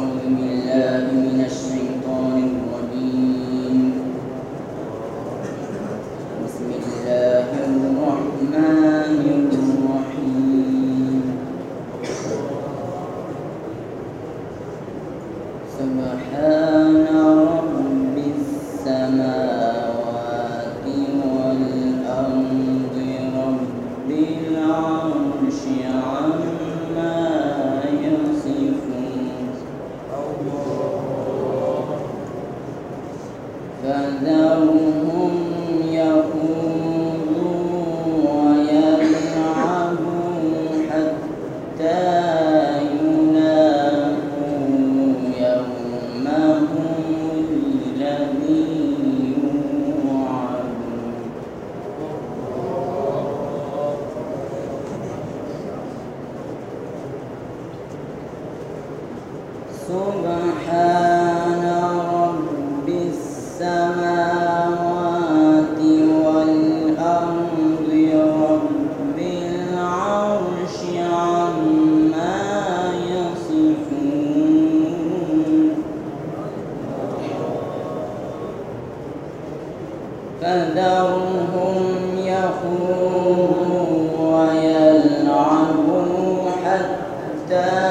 أعوذ بالله فذرهم فذرهم يخوضوا ويلعبوا حتى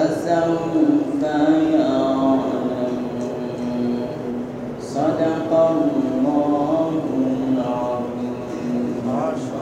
فسوف يعلمون